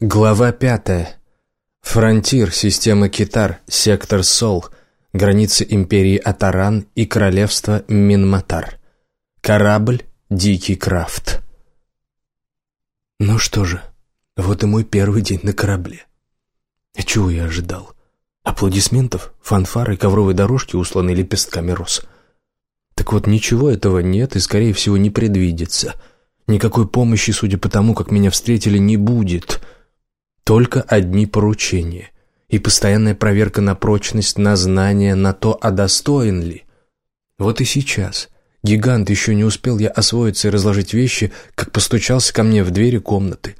Глава пятая. Фронтир, система Китар, сектор Сол, границы империи Атаран и королевства Минматар. Корабль «Дикий Крафт». Ну что же, вот и мой первый день на корабле. А чего я ожидал? Аплодисментов, фанфары ковровой дорожки, усланные лепестками роз. Так вот, ничего этого нет и, скорее всего, не предвидится. Никакой помощи, судя по тому, как меня встретили, не будет — только одни поручения и постоянная проверка на прочность, на знание, на то, а достоин ли. Вот и сейчас. Гигант еще не успел я освоиться и разложить вещи, как постучался ко мне в двери комнаты.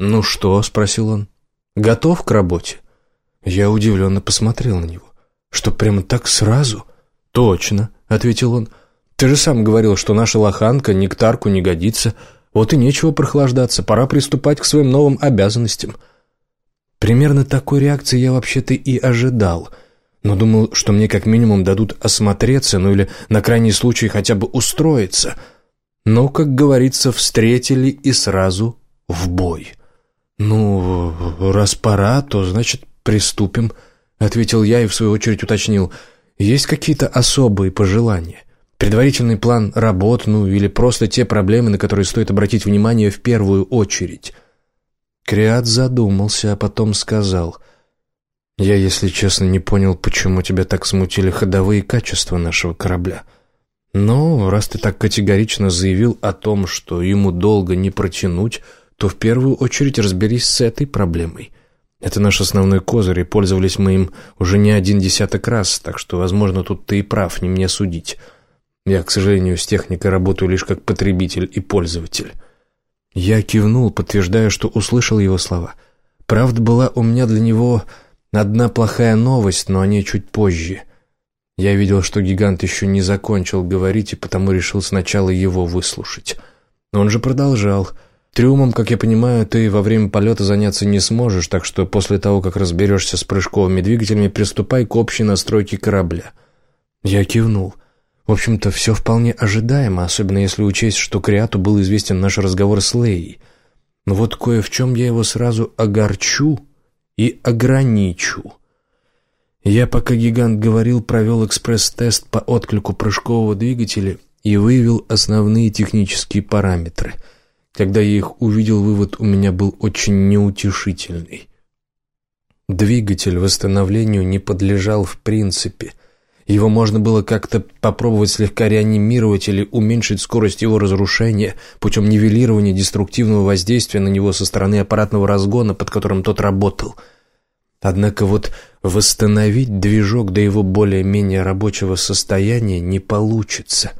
«Ну что?» — спросил он. «Готов к работе?» Я удивленно посмотрел на него. «Что, прямо так сразу?» «Точно», — ответил он. «Ты же сам говорил, что наша лоханка нектарку не годится». Вот и нечего прохлаждаться, пора приступать к своим новым обязанностям. Примерно такой реакции я вообще-то и ожидал, но думал, что мне как минимум дадут осмотреться, ну или на крайний случай хотя бы устроиться. Но, как говорится, встретили и сразу в бой. «Ну, раз пора, то, значит, приступим», — ответил я и в свою очередь уточнил. «Есть какие-то особые пожелания?» Предварительный план работ, ну или просто те проблемы, на которые стоит обратить внимание в первую очередь. Криат задумался, а потом сказал. «Я, если честно, не понял, почему тебя так смутили ходовые качества нашего корабля. Но раз ты так категорично заявил о том, что ему долго не протянуть, то в первую очередь разберись с этой проблемой». Это наш основной козырь, и пользовались мы им уже не один десяток раз, так что, возможно, тут ты и прав, не мне судить. Я, к сожалению, с техникой работаю лишь как потребитель и пользователь. Я кивнул, подтверждая, что услышал его слова. Правда, была у меня для него одна плохая новость, но о ней чуть позже. Я видел, что гигант еще не закончил говорить, и потому решил сначала его выслушать. Но он же продолжал. Трюмом, как я понимаю, ты во время полета заняться не сможешь, так что после того, как разберешься с прыжковыми двигателями, приступай к общей настройке корабля. Я кивнул. В общем-то, все вполне ожидаемо, особенно если учесть, что Криату был известен наш разговор с Леей. Но вот кое в чем я его сразу огорчу и ограничу. Я, пока гигант говорил, провел экспресс-тест по отклику прыжкового двигателя и выявил основные технические параметры. Когда я их увидел, вывод у меня был очень неутешительный. Двигатель восстановлению не подлежал в принципе – его можно было как-то попробовать слегка реанимировать или уменьшить скорость его разрушения путем нивелирования деструктивного воздействия на него со стороны аппаратного разгона, под которым тот работал. Однако вот восстановить движок до его более-менее рабочего состояния не получится.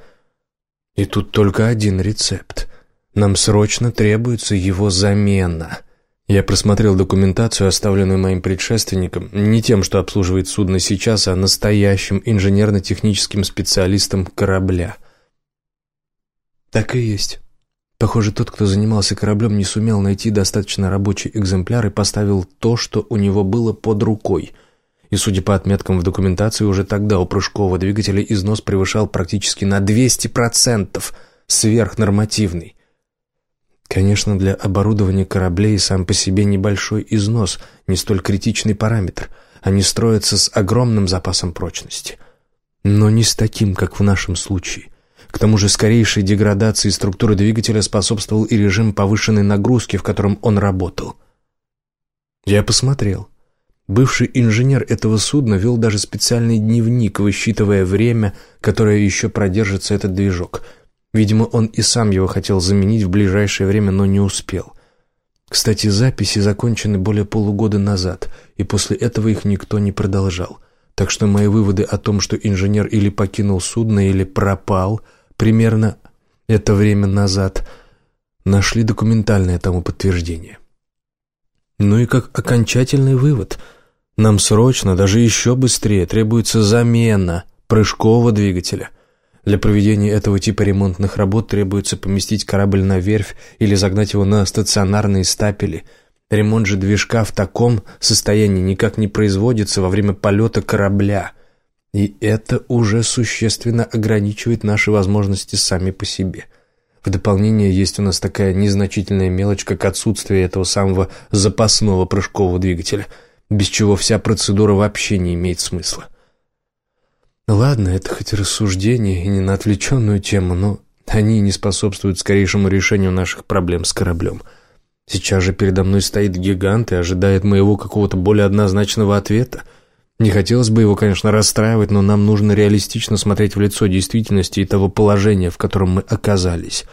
И тут только один рецепт. Нам срочно требуется его замена — я просмотрел документацию, оставленную моим предшественником, не тем, что обслуживает судно сейчас, а настоящим инженерно-техническим специалистом корабля. Так и есть. Похоже, тот, кто занимался кораблем, не сумел найти достаточно рабочий экземпляр и поставил то, что у него было под рукой. И, судя по отметкам в документации, уже тогда у прыжкового двигателя износ превышал практически на 200%, сверхнормативный. Конечно, для оборудования кораблей сам по себе небольшой износ, не столь критичный параметр. Они строятся с огромным запасом прочности. Но не с таким, как в нашем случае. К тому же скорейшей деградации структуры двигателя способствовал и режим повышенной нагрузки, в котором он работал. Я посмотрел. Бывший инженер этого судна вел даже специальный дневник, высчитывая время, которое еще продержится этот движок – Видимо, он и сам его хотел заменить в ближайшее время, но не успел. Кстати, записи закончены более полугода назад, и после этого их никто не продолжал. Так что мои выводы о том, что инженер или покинул судно, или пропал, примерно это время назад, нашли документальное тому подтверждение. Ну и как окончательный вывод, нам срочно, даже еще быстрее, требуется замена прыжкового двигателя – для проведения этого типа ремонтных работ требуется поместить корабль на верфь или загнать его на стационарные стапели. Ремонт же движка в таком состоянии никак не производится во время полета корабля. И это уже существенно ограничивает наши возможности сами по себе. В дополнение есть у нас такая незначительная мелочь, как отсутствие этого самого запасного прыжкового двигателя, без чего вся процедура вообще не имеет смысла. Ладно, это хоть рассуждение и не на отвлеченную тему, но они не способствуют скорейшему решению наших проблем с кораблем. Сейчас же передо мной стоит гигант и ожидает моего какого-то более однозначного ответа. Не хотелось бы его, конечно, расстраивать, но нам нужно реалистично смотреть в лицо действительности и того положения, в котором мы оказались.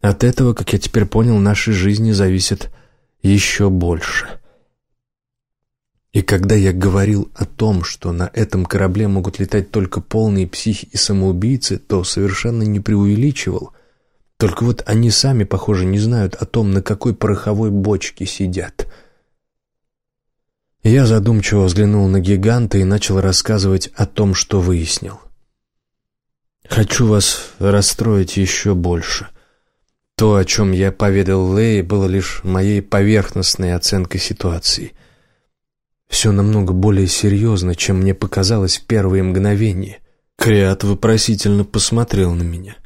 От этого, как я теперь понял, нашей жизни зависит еще больше. И когда я говорил о том, что на этом корабле могут летать только полные психи и самоубийцы, то совершенно не преувеличивал. Только вот они сами, похоже, не знают о том, на какой пороховой бочке сидят. Я задумчиво взглянул на гиганта и начал рассказывать о том, что выяснил. «Хочу вас расстроить еще больше. То, о чем я поведал Лее, было лишь моей поверхностной оценкой ситуации». Все намного более серьезно, чем мне показалось в первые мгновения. Криат вопросительно посмотрел на меня.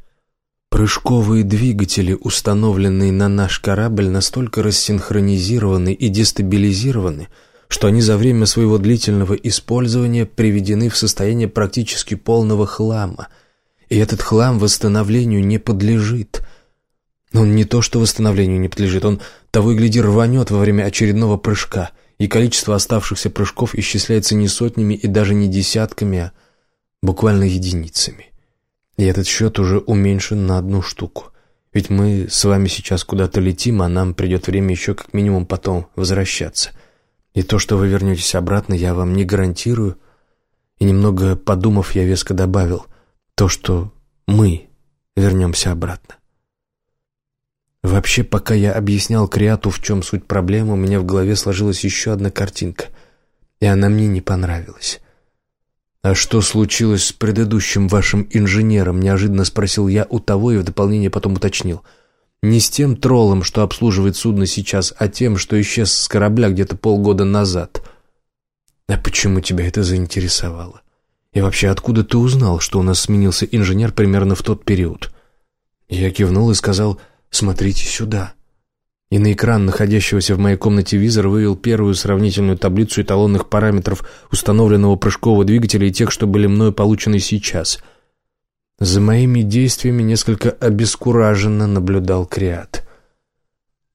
Прыжковые двигатели, установленные на наш корабль, настолько рассинхронизированы и дестабилизированы, что они за время своего длительного использования приведены в состояние практически полного хлама. И этот хлам восстановлению не подлежит. Он не то что восстановлению не подлежит, он того и гляди рванет во время очередного прыжка — и количество оставшихся прыжков исчисляется не сотнями и даже не десятками, а буквально единицами. И этот счет уже уменьшен на одну штуку. Ведь мы с вами сейчас куда-то летим, а нам придет время еще как минимум потом возвращаться. И то, что вы вернетесь обратно, я вам не гарантирую. И немного подумав, я веско добавил то, что мы вернемся обратно. Вообще, пока я объяснял Криату, в чем суть проблемы, у меня в голове сложилась еще одна картинка, и она мне не понравилась. «А что случилось с предыдущим вашим инженером?» — неожиданно спросил я у того и в дополнение потом уточнил. «Не с тем троллом, что обслуживает судно сейчас, а тем, что исчез с корабля где-то полгода назад». «А почему тебя это заинтересовало? И вообще, откуда ты узнал, что у нас сменился инженер примерно в тот период?» Я кивнул и сказал «Смотрите сюда». И на экран находящегося в моей комнате визор вывел первую сравнительную таблицу эталонных параметров установленного прыжкового двигателя и тех, что были мною получены сейчас. За моими действиями несколько обескураженно наблюдал Криат.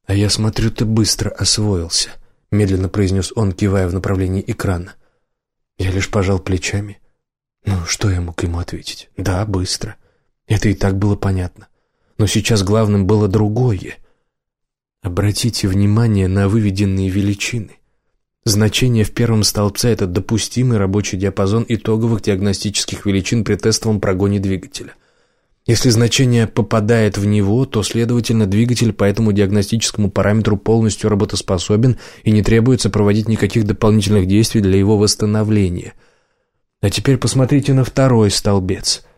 «А я смотрю, ты быстро освоился», — медленно произнес он, кивая в направлении экрана. Я лишь пожал плечами. Ну, что я мог ему ответить? «Да, быстро». Это и так было понятно. Но сейчас главным было другое. Обратите внимание на выведенные величины. Значение в первом столбце – это допустимый рабочий диапазон итоговых диагностических величин при тестовом прогоне двигателя. Если значение попадает в него, то, следовательно, двигатель по этому диагностическому параметру полностью работоспособен и не требуется проводить никаких дополнительных действий для его восстановления. А теперь посмотрите на второй столбец –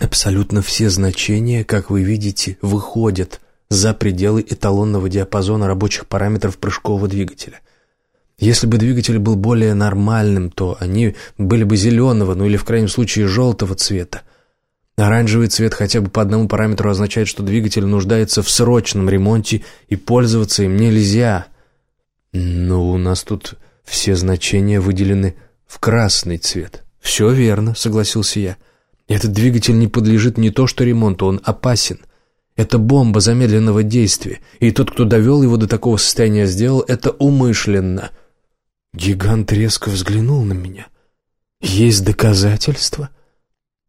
Абсолютно все значения, как вы видите, выходят за пределы эталонного диапазона рабочих параметров прыжкового двигателя. Если бы двигатель был более нормальным, то они были бы зеленого, ну или в крайнем случае желтого цвета. Оранжевый цвет хотя бы по одному параметру означает, что двигатель нуждается в срочном ремонте и пользоваться им нельзя. Но у нас тут все значения выделены в красный цвет. «Все верно», — согласился я. Этот двигатель не подлежит не то что ремонту, он опасен. Это бомба замедленного действия, и тот, кто довел его до такого состояния, сделал это умышленно. Гигант резко взглянул на меня. «Есть доказательства?»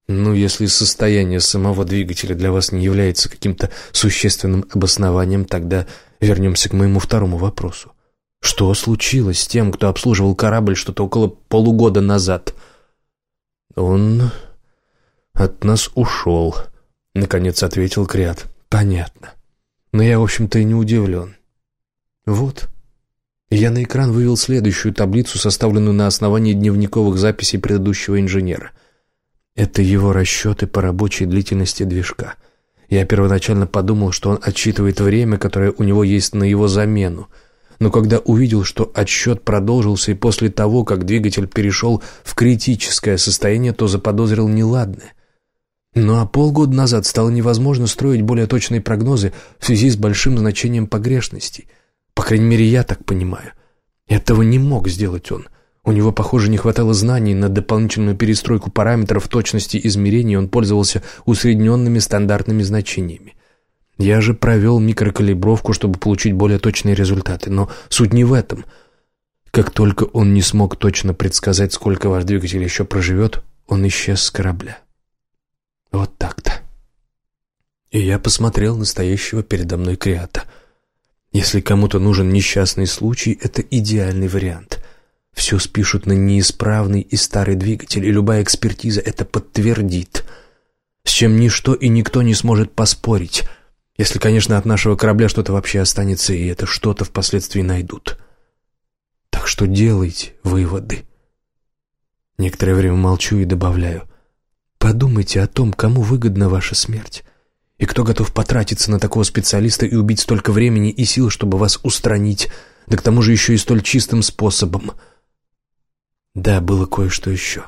«Ну, если состояние самого двигателя для вас не является каким-то существенным обоснованием, тогда вернемся к моему второму вопросу. Что случилось с тем, кто обслуживал корабль что-то около полугода назад?» «Он «От нас ушел», — наконец ответил Криат. «Понятно. Но я, в общем-то, и не удивлен». «Вот». Я на экран вывел следующую таблицу, составленную на основании дневниковых записей предыдущего инженера. Это его расчеты по рабочей длительности движка. Я первоначально подумал, что он отсчитывает время, которое у него есть на его замену. Но когда увидел, что отсчет продолжился и после того, как двигатель перешел в критическое состояние, то заподозрил неладное. Ну а полгода назад стало невозможно строить более точные прогнозы в связи с большим значением погрешностей. По крайней мере, я так понимаю. Этого не мог сделать он. У него, похоже, не хватало знаний на дополнительную перестройку параметров точности измерений, он пользовался усредненными стандартными значениями. Я же провел микрокалибровку, чтобы получить более точные результаты, но суть не в этом. Как только он не смог точно предсказать, сколько ваш двигатель еще проживет, он исчез с корабля. Вот так-то. И я посмотрел настоящего передо мной креата. Если кому-то нужен несчастный случай, это идеальный вариант. Все спишут на неисправный и старый двигатель, и любая экспертиза это подтвердит. С чем ничто и никто не сможет поспорить, если, конечно, от нашего корабля что-то вообще останется, и это что-то впоследствии найдут. Так что делайте выводы. Некоторое время молчу и добавляю. Подумайте о том, кому выгодна ваша смерть. И кто готов потратиться на такого специалиста и убить столько времени и сил, чтобы вас устранить, да к тому же еще и столь чистым способом — да, было кое-что еще.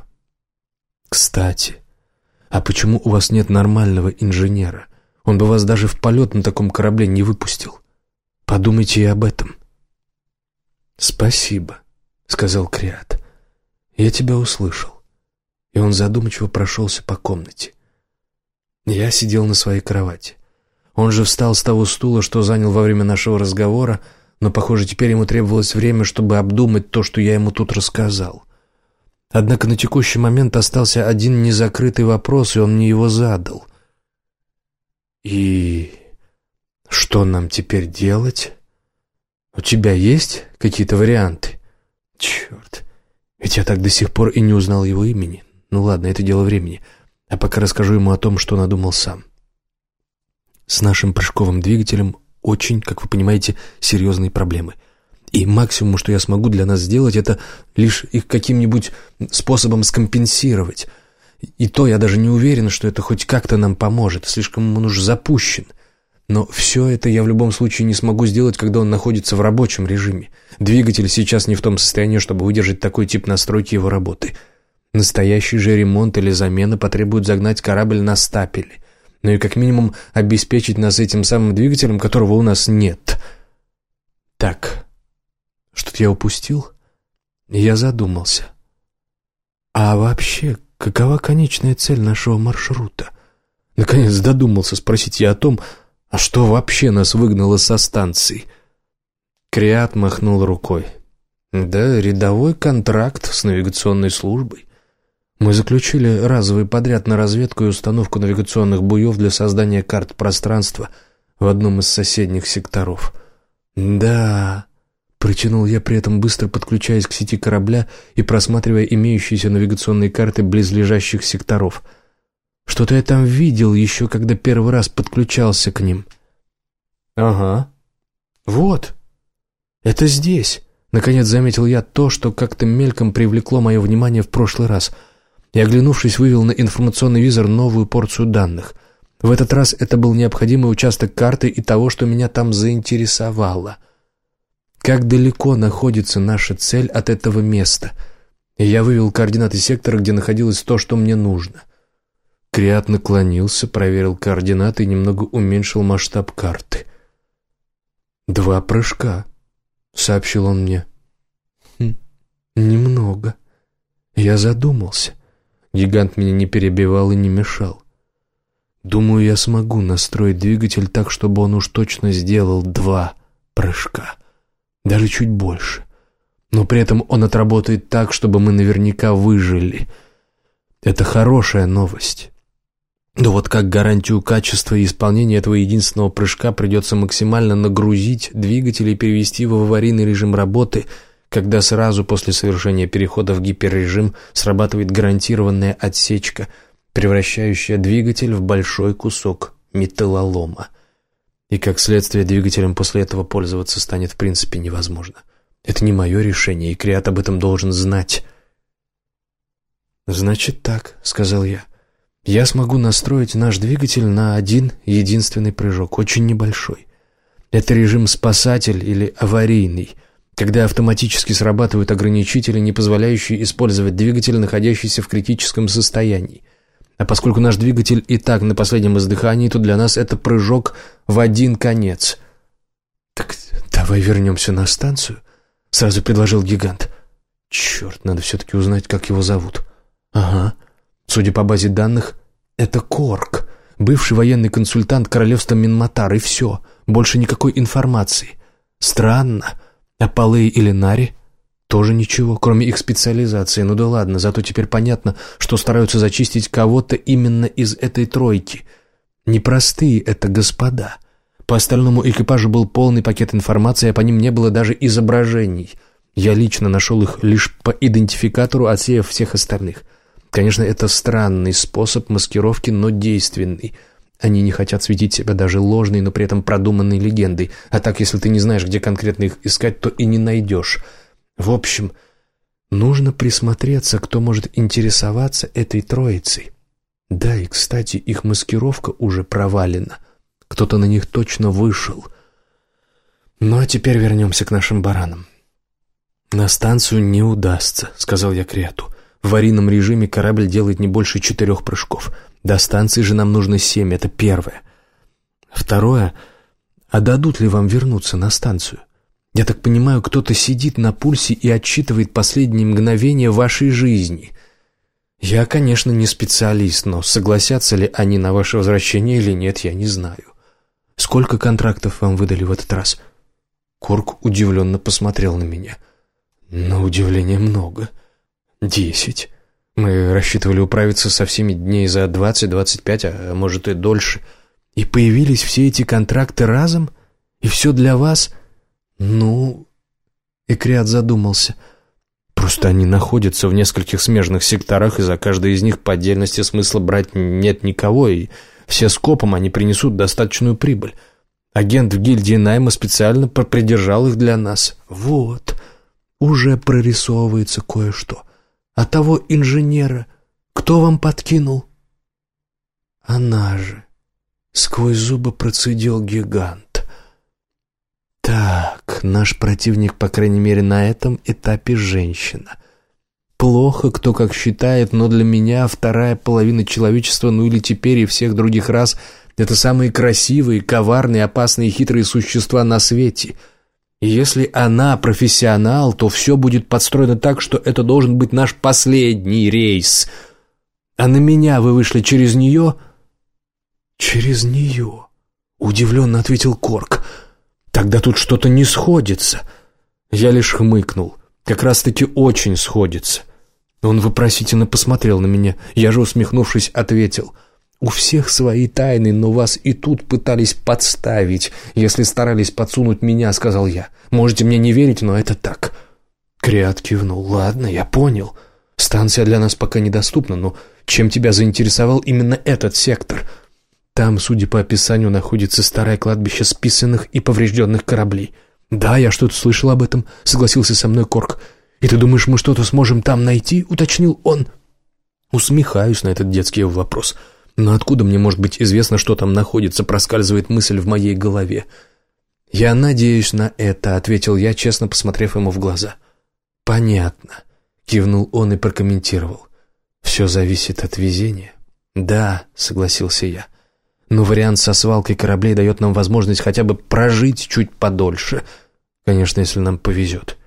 Кстати, а почему у вас нет нормального инженера? Он бы вас даже в полет на таком корабле не выпустил. Подумайте и об этом. Спасибо, сказал Криат. Я тебя услышал. И он задумчиво прошелся по комнате. Я сидел на своей кровати. Он же встал с того стула, что занял во время нашего разговора, но, похоже, теперь ему требовалось время, чтобы обдумать то, что я ему тут рассказал. Однако на текущий момент остался один незакрытый вопрос, и он мне его задал. «И что нам теперь делать? У тебя есть какие-то варианты?» «Черт, ведь я так до сих пор и не узнал его имени. Ну ладно, это дело времени. А пока расскажу ему о том, что надумал сам. С нашим прыжковым двигателем очень, как вы понимаете, серьезные проблемы — и максимум, что я смогу для нас сделать, это лишь их каким-нибудь способом скомпенсировать. И то я даже не уверен, что это хоть как-то нам поможет, слишком он уж запущен. Но все это я в любом случае не смогу сделать, когда он находится в рабочем режиме. Двигатель сейчас не в том состоянии, чтобы выдержать такой тип настройки его работы. Настоящий же ремонт или замена потребует загнать корабль на стапели. Ну и как минимум обеспечить нас этим самым двигателем, которого у нас нет. Так, что-то я упустил? Я задумался. А вообще, какова конечная цель нашего маршрута? Наконец додумался спросить я о том, а что вообще нас выгнало со станции? Криат махнул рукой. Да, рядовой контракт с навигационной службой. Мы заключили разовый подряд на разведку и установку навигационных буев для создания карт пространства в одном из соседних секторов. Да, Протянул я при этом, быстро подключаясь к сети корабля и просматривая имеющиеся навигационные карты близлежащих секторов. Что-то я там видел еще, когда первый раз подключался к ним. «Ага. Вот. Это здесь». Наконец заметил я то, что как-то мельком привлекло мое внимание в прошлый раз. И, оглянувшись, вывел на информационный визор новую порцию данных. В этот раз это был необходимый участок карты и того, что меня там заинтересовало — как далеко находится наша цель от этого места. И я вывел координаты сектора, где находилось то, что мне нужно. Криат наклонился, проверил координаты и немного уменьшил масштаб карты. «Два прыжка», — сообщил он мне. «Хм, немного». Я задумался. Гигант меня не перебивал и не мешал. Думаю, я смогу настроить двигатель так, чтобы он уж точно сделал два прыжка даже чуть больше. Но при этом он отработает так, чтобы мы наверняка выжили. Это хорошая новость. Но вот как гарантию качества и исполнения этого единственного прыжка придется максимально нагрузить двигатель и перевести его в аварийный режим работы, когда сразу после совершения перехода в гиперрежим срабатывает гарантированная отсечка, превращающая двигатель в большой кусок металлолома. И как следствие двигателем после этого пользоваться станет в принципе невозможно. Это не мое решение, и Криат об этом должен знать. «Значит так», — сказал я. «Я смогу настроить наш двигатель на один единственный прыжок, очень небольшой. Это режим «спасатель» или «аварийный», когда автоматически срабатывают ограничители, не позволяющие использовать двигатель, находящийся в критическом состоянии. А поскольку наш двигатель и так на последнем издыхании, то для нас это прыжок в один конец. «Так давай вернемся на станцию», — сразу предложил гигант. «Черт, надо все-таки узнать, как его зовут». «Ага. Судя по базе данных, это Корк, бывший военный консультант королевства Минматар, и все. Больше никакой информации. Странно. А Палей или Нари?» Тоже ничего, кроме их специализации. Ну да ладно, зато теперь понятно, что стараются зачистить кого-то именно из этой тройки. Непростые это господа. По остальному экипажу был полный пакет информации, а по ним не было даже изображений. Я лично нашел их лишь по идентификатору, отсеяв всех остальных. Конечно, это странный способ маскировки, но действенный. Они не хотят светить себя даже ложной, но при этом продуманной легендой. А так, если ты не знаешь, где конкретно их искать, то и не найдешь. В общем, нужно присмотреться, кто может интересоваться этой троицей. Да, и, кстати, их маскировка уже провалена. Кто-то на них точно вышел. Ну, а теперь вернемся к нашим баранам. «На станцию не удастся», — сказал я Криату. «В аварийном режиме корабль делает не больше четырех прыжков. До станции же нам нужно семь, это первое. Второе, а дадут ли вам вернуться на станцию? Я так понимаю, кто-то сидит на пульсе и отсчитывает последние мгновения вашей жизни. Я, конечно, не специалист, но согласятся ли они на ваше возвращение или нет, я не знаю. Сколько контрактов вам выдали в этот раз? Корк удивленно посмотрел на меня. На удивление много. Десять. Мы рассчитывали управиться со всеми дней за двадцать-двадцать пять, а может и дольше. И появились все эти контракты разом? И все для вас — «Ну...» Экриат задумался. «Просто они находятся в нескольких смежных секторах, и за каждой из них по отдельности смысла брать нет никого, и все скопом они принесут достаточную прибыль. Агент в гильдии найма специально придержал их для нас. Вот, уже прорисовывается кое-что. А того инженера кто вам подкинул?» «Она же...» — сквозь зубы процедил гигант. Так, наш противник, по крайней мере, на этом этапе женщина. Плохо, кто как считает, но для меня вторая половина человечества, ну или теперь и всех других рас, это самые красивые, коварные, опасные и хитрые существа на свете. Если она профессионал, то все будет подстроено так, что это должен быть наш последний рейс. А на меня вы вышли через нее? Через нее, удивленно ответил Корк. — Тогда тут что-то не сходится. Я лишь хмыкнул. Как раз-таки очень сходится. Он вопросительно посмотрел на меня. Я же, усмехнувшись, ответил. «У всех свои тайны, но вас и тут пытались подставить, если старались подсунуть меня», — сказал я. «Можете мне не верить, но это так». Криат кивнул. «Ладно, я понял. Станция для нас пока недоступна, но чем тебя заинтересовал именно этот сектор?» Там, судя по описанию, находится старое кладбище списанных и поврежденных кораблей. «Да, я что-то слышал об этом», — согласился со мной Корк. «И ты думаешь, мы что-то сможем там найти?» — уточнил он. Усмехаюсь на этот детский вопрос. «Но откуда мне может быть известно, что там находится?» — проскальзывает мысль в моей голове. «Я надеюсь на это», — ответил я, честно посмотрев ему в глаза. «Понятно», — кивнул он и прокомментировал. «Все зависит от везения». «Да», — согласился я. Но вариант со свалкой кораблей дает нам возможность хотя бы прожить чуть подольше. Конечно, если нам повезет.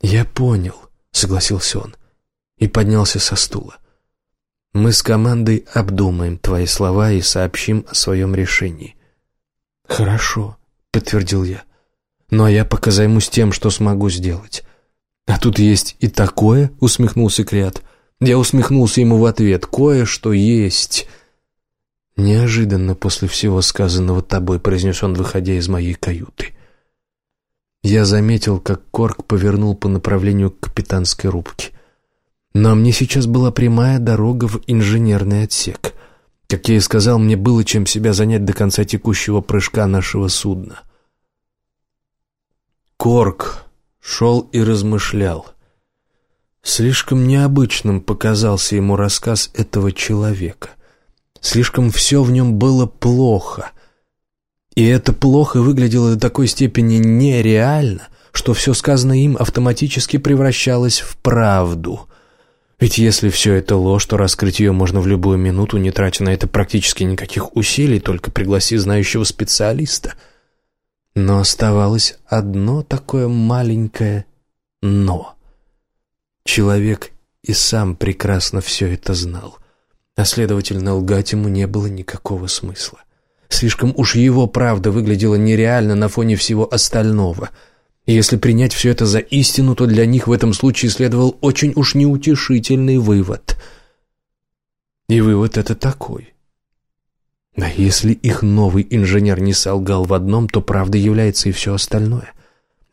«Я понял», — согласился он и поднялся со стула. «Мы с командой обдумаем твои слова и сообщим о своем решении». «Хорошо», — подтвердил я. «Ну а я пока займусь тем, что смогу сделать». «А тут есть и такое?» — усмехнулся Криат. Я усмехнулся ему в ответ. «Кое-что есть». «Неожиданно после всего сказанного тобой», — произнес он, выходя из моей каюты. Я заметил, как Корк повернул по направлению к капитанской рубке. Но мне сейчас была прямая дорога в инженерный отсек. Как я и сказал, мне было чем себя занять до конца текущего прыжка нашего судна. Корк шел и размышлял. Слишком необычным показался ему рассказ этого человека. Слишком все в нем было плохо. И это плохо выглядело до такой степени нереально, что все сказанное им автоматически превращалось в правду. Ведь если все это ложь, то раскрыть ее можно в любую минуту, не тратя на это практически никаких усилий, только пригласи знающего специалиста. Но оставалось одно такое маленькое «но». Человек и сам прекрасно все это знал, а следовательно, лгать ему не было никакого смысла. Слишком уж его правда выглядела нереально на фоне всего остального — и если принять все это за истину, то для них в этом случае следовал очень уж неутешительный вывод. И вывод это такой. Да если их новый инженер не солгал в одном, то правдой является и все остальное.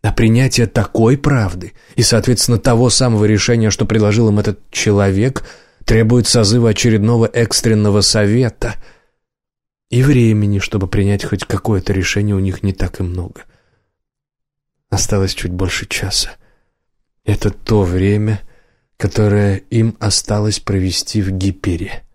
А принятие такой правды и, соответственно, того самого решения, что предложил им этот человек, требует созыва очередного экстренного совета. И времени, чтобы принять хоть какое-то решение, у них не так и много. — Осталось чуть больше часа. Это то время, которое им осталось провести в Гипере.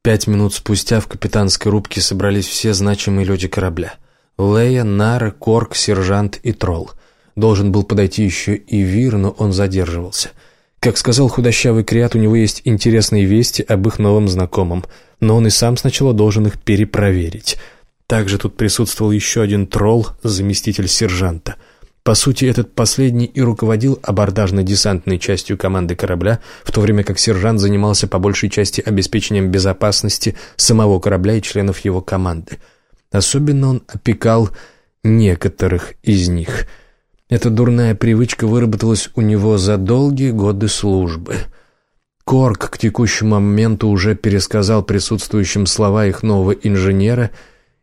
Пять минут спустя в капитанской рубке собрались все значимые люди корабля. Лея, Нара, Корк, сержант и Тролл. Должен был подойти еще и Вир, но он задерживался. Как сказал худощавый Криат, у него есть интересные вести об их новом знакомом, но он и сам сначала должен их перепроверить. Также тут присутствовал еще один тролл, заместитель сержанта — по сути, этот последний и руководил абордажно-десантной частью команды корабля, в то время как сержант занимался по большей части обеспечением безопасности самого корабля и членов его команды. Особенно он опекал некоторых из них. Эта дурная привычка выработалась у него за долгие годы службы. Корк к текущему моменту уже пересказал присутствующим слова их нового инженера,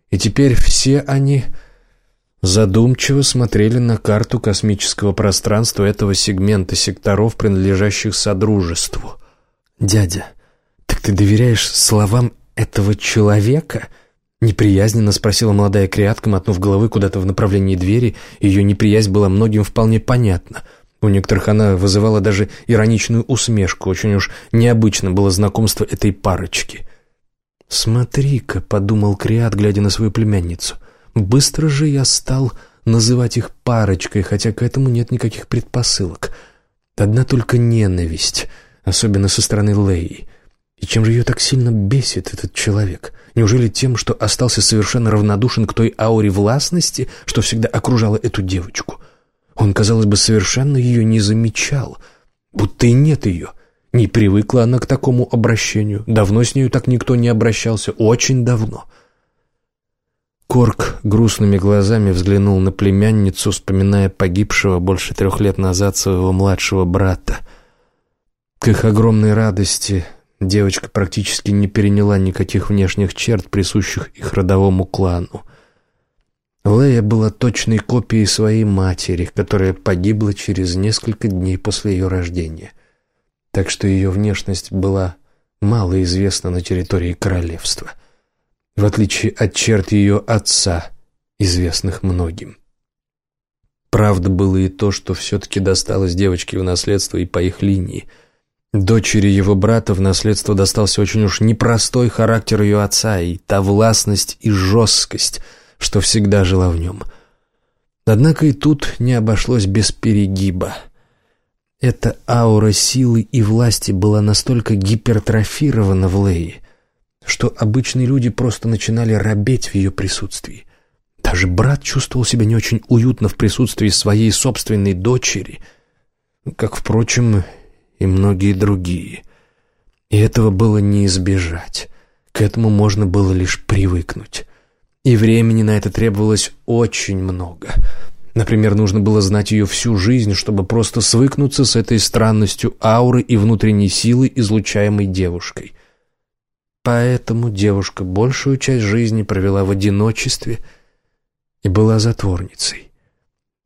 и теперь все они задумчиво смотрели на карту космического пространства этого сегмента секторов, принадлежащих Содружеству. «Дядя, так ты доверяешь словам этого человека?» Неприязненно спросила молодая креатка, мотнув головы куда-то в направлении двери. Ее неприязнь была многим вполне понятна. У некоторых она вызывала даже ироничную усмешку. Очень уж необычно было знакомство этой парочки. «Смотри-ка», — подумал Криат, глядя на свою племянницу, Быстро же я стал называть их парочкой, хотя к этому нет никаких предпосылок. Одна только ненависть, особенно со стороны Леи. И чем же ее так сильно бесит этот человек? Неужели тем, что остался совершенно равнодушен к той ауре властности, что всегда окружала эту девочку? Он, казалось бы, совершенно ее не замечал, будто и нет ее. Не привыкла она к такому обращению. Давно с нею так никто не обращался, очень давно. — Корк грустными глазами взглянул на племянницу, вспоминая погибшего больше трех лет назад своего младшего брата. К их огромной радости девочка практически не переняла никаких внешних черт, присущих их родовому клану. Лея была точной копией своей матери, которая погибла через несколько дней после ее рождения. Так что ее внешность была мало известна на территории королевства — в отличие от черт ее отца, известных многим. Правда было и то, что все-таки досталось девочке в наследство и по их линии. Дочери его брата в наследство достался очень уж непростой характер ее отца и та властность и жесткость, что всегда жила в нем. Однако и тут не обошлось без перегиба. Эта аура силы и власти была настолько гипертрофирована в Лее, что обычные люди просто начинали робеть в ее присутствии. Даже брат чувствовал себя не очень уютно в присутствии своей собственной дочери, как, впрочем, и многие другие. И этого было не избежать. К этому можно было лишь привыкнуть. И времени на это требовалось очень много. Например, нужно было знать ее всю жизнь, чтобы просто свыкнуться с этой странностью ауры и внутренней силы, излучаемой девушкой — Поэтому девушка большую часть жизни провела в одиночестве и была затворницей.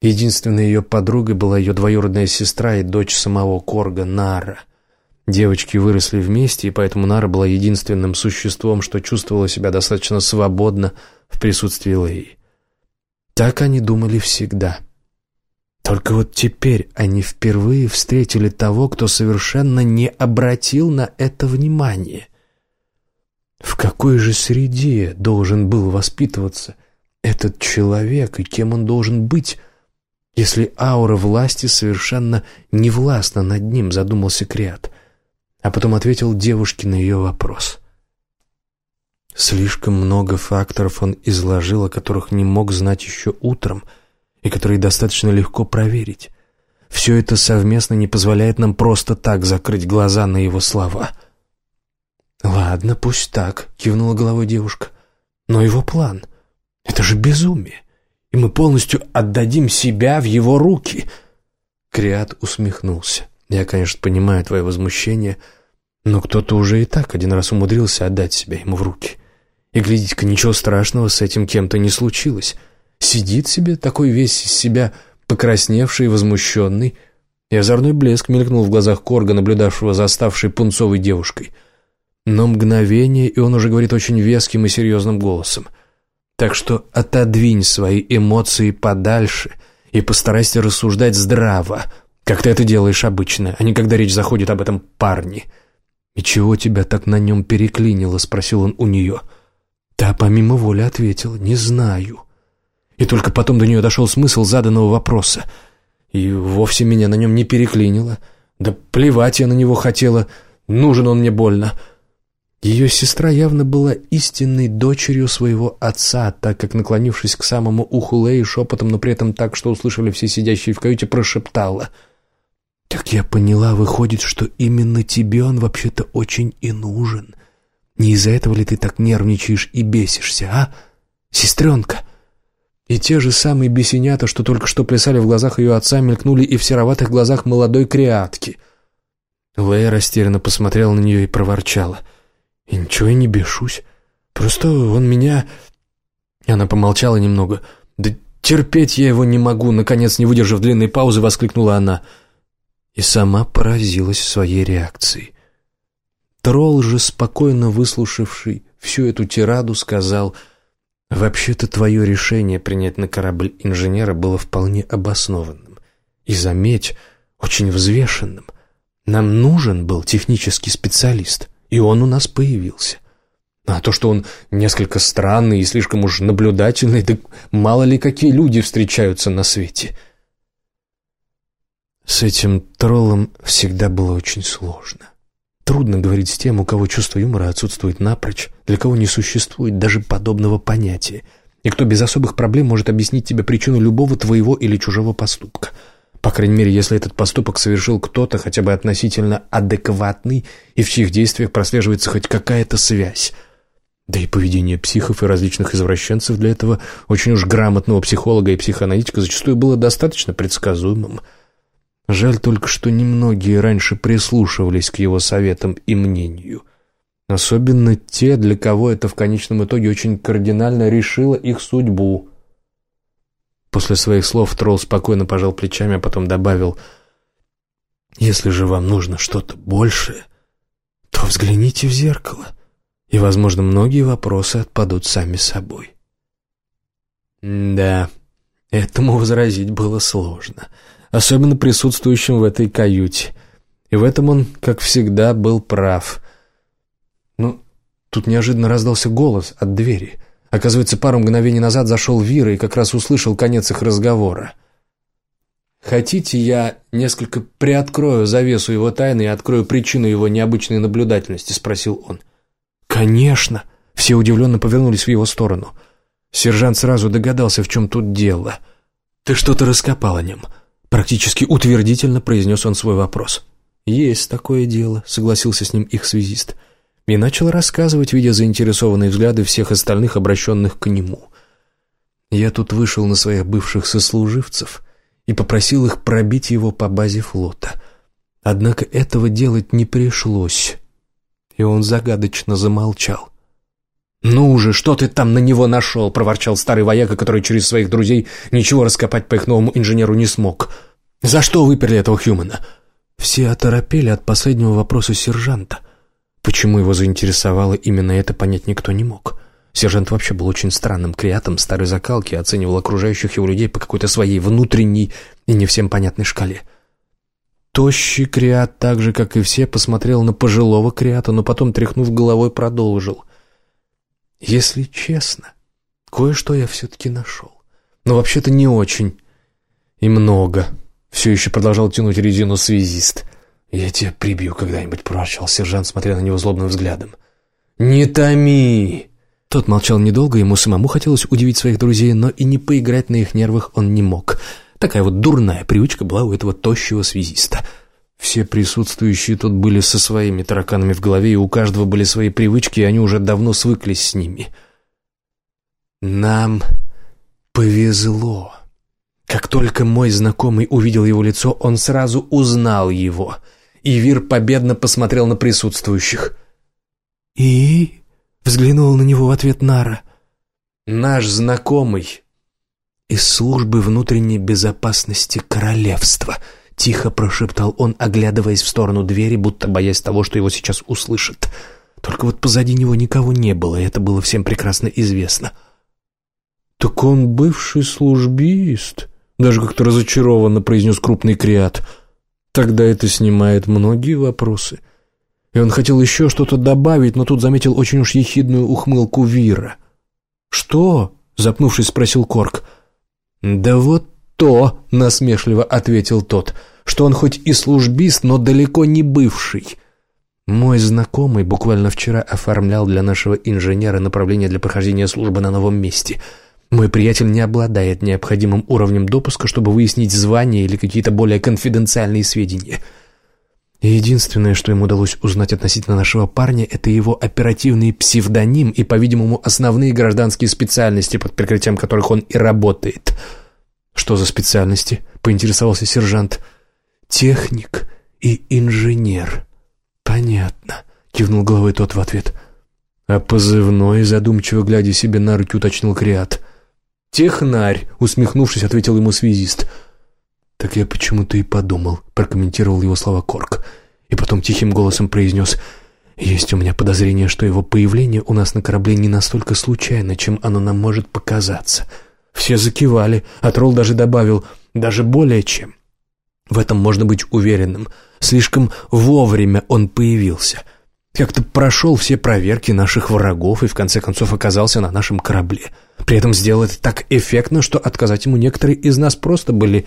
Единственной ее подругой была ее двоюродная сестра и дочь самого Корга, Нара. Девочки выросли вместе, и поэтому Нара была единственным существом, что чувствовало себя достаточно свободно в присутствии Леи. Так они думали всегда. Только вот теперь они впервые встретили того, кто совершенно не обратил на это внимания. В какой же среде должен был воспитываться этот человек и кем он должен быть, если аура власти совершенно не властна над ним, задумался Криат. а потом ответил девушке на ее вопрос. Слишком много факторов он изложил, о которых не мог знать еще утром, и которые достаточно легко проверить. Все это совместно не позволяет нам просто так закрыть глаза на его слова. «Ладно, пусть так», — кивнула головой девушка. «Но его план — это же безумие, и мы полностью отдадим себя в его руки». Криат усмехнулся. «Я, конечно, понимаю твое возмущение, но кто-то уже и так один раз умудрился отдать себя ему в руки. И, глядите-ка, ничего страшного с этим кем-то не случилось. Сидит себе такой весь из себя покрасневший и возмущенный, и озорной блеск мелькнул в глазах Корга, наблюдавшего за оставшей пунцовой девушкой. Но мгновение, и он уже говорит очень веским и серьезным голосом. Так что отодвинь свои эмоции подальше и постарайся рассуждать здраво, как ты это делаешь обычно, а не когда речь заходит об этом парне. «И чего тебя так на нем переклинило?» — спросил он у нее. Та помимо воли ответила «Не знаю». И только потом до нее дошел смысл заданного вопроса. И вовсе меня на нем не переклинило. Да плевать я на него хотела, нужен он мне больно. Ее сестра явно была истинной дочерью своего отца, так как, наклонившись к самому уху Леи шепотом, но при этом так, что услышали все сидящие в каюте, прошептала. «Так я поняла, выходит, что именно тебе он вообще-то очень и нужен. Не из-за этого ли ты так нервничаешь и бесишься, а, сестренка?» И те же самые бесенята, что только что плясали в глазах ее отца, мелькнули и в сероватых глазах молодой креатки. Лея растерянно посмотрела на нее и проворчала. «И ничего я не бешусь. Просто он меня...» И она помолчала немного. «Да терпеть я его не могу!» Наконец, не выдержав длинной паузы, воскликнула она. И сама поразилась своей реакцией. Тролл же, спокойно выслушавший всю эту тираду, сказал... Вообще-то твое решение принять на корабль инженера было вполне обоснованным. И, заметь, очень взвешенным. Нам нужен был технический специалист, и он у нас появился. А то, что он несколько странный и слишком уж наблюдательный, да мало ли какие люди встречаются на свете. С этим троллом всегда было очень сложно. Трудно говорить с тем, у кого чувство юмора отсутствует напрочь, для кого не существует даже подобного понятия, и кто без особых проблем может объяснить тебе причину любого твоего или чужого поступка. По крайней мере, если этот поступок совершил кто-то хотя бы относительно адекватный, и в чьих действиях прослеживается хоть какая-то связь. Да и поведение психов и различных извращенцев для этого очень уж грамотного психолога и психоаналитика зачастую было достаточно предсказуемым – Жаль только, что немногие раньше прислушивались к его советам и мнению. Особенно те, для кого это в конечном итоге очень кардинально решило их судьбу. После своих слов тролл спокойно пожал плечами, а потом добавил, «Если же вам нужно что-то большее, то взгляните в зеркало, и, возможно, многие вопросы отпадут сами собой». Да, этому возразить было сложно особенно присутствующим в этой каюте. И в этом он, как всегда, был прав. Ну, тут неожиданно раздался голос от двери. Оказывается, пару мгновений назад зашел Вира и как раз услышал конец их разговора. «Хотите, я несколько приоткрою завесу его тайны и открою причину его необычной наблюдательности?» — спросил он. «Конечно!» — все удивленно повернулись в его сторону. Сержант сразу догадался, в чем тут дело. «Ты что-то раскопал о нем?» Практически утвердительно произнес он свой вопрос. «Есть такое дело», — согласился с ним их связист. И начал рассказывать, видя заинтересованные взгляды всех остальных, обращенных к нему. «Я тут вышел на своих бывших сослуживцев и попросил их пробить его по базе флота. Однако этого делать не пришлось». И он загадочно замолчал. «Ну уже, что ты там на него нашел?» — проворчал старый вояка, который через своих друзей ничего раскопать по их новому инженеру не смог. «За что выперли этого Хьюмана?» Все оторопели от последнего вопроса сержанта. Почему его заинтересовало именно это, понять никто не мог. Сержант вообще был очень странным креатом старой закалки, оценивал окружающих его людей по какой-то своей внутренней и не всем понятной шкале. Тощий креат, так же, как и все, посмотрел на пожилого креата, но потом, тряхнув головой, продолжил. Если честно, кое-что я все-таки нашел. Но вообще-то не очень. И много. Все еще продолжал тянуть резину связист. «Я тебя прибью когда-нибудь», — проворчал сержант, смотря на него злобным взглядом. «Не томи!» Тот молчал недолго, ему самому хотелось удивить своих друзей, но и не поиграть на их нервах он не мог. Такая вот дурная привычка была у этого тощего связиста. Все присутствующие тут были со своими тараканами в голове, и у каждого были свои привычки, и они уже давно свыклись с ними. «Нам повезло». Как только мой знакомый увидел его лицо, он сразу узнал его — Ивир победно посмотрел на присутствующих. «И?» — взглянул на него в ответ Нара. «Наш знакомый из службы внутренней безопасности королевства», — тихо прошептал он, оглядываясь в сторону двери, будто боясь того, что его сейчас услышат. Только вот позади него никого не было, и это было всем прекрасно известно. «Так он бывший службист», — даже как-то разочарованно произнес крупный креат — Тогда это снимает многие вопросы. И он хотел еще что-то добавить, но тут заметил очень уж ехидную ухмылку Вира. «Что?» — запнувшись, спросил Корк. «Да вот то», — насмешливо ответил тот, «что он хоть и службист, но далеко не бывший». Мой знакомый буквально вчера оформлял для нашего инженера направление для прохождения службы на новом месте — мой приятель не обладает необходимым уровнем допуска, чтобы выяснить звание или какие-то более конфиденциальные сведения. единственное, что ему удалось узнать относительно нашего парня, это его оперативный псевдоним и, по-видимому, основные гражданские специальности, под прикрытием которых он и работает. «Что за специальности?» — поинтересовался сержант. «Техник и инженер». «Понятно», — кивнул головой тот в ответ. «А позывной, задумчиво глядя себе на руки, уточнил Криат. «Технарь», — усмехнувшись, ответил ему связист. «Так я почему-то и подумал», — прокомментировал его слова Корк. И потом тихим голосом произнес «Есть у меня подозрение, что его появление у нас на корабле не настолько случайно, чем оно нам может показаться». Все закивали, а тролл даже добавил «даже более чем». В этом можно быть уверенным. Слишком вовремя он появился. Как-то прошел все проверки наших врагов и в конце концов оказался на нашем корабле. При этом сделал это так эффектно, что отказать ему некоторые из нас просто были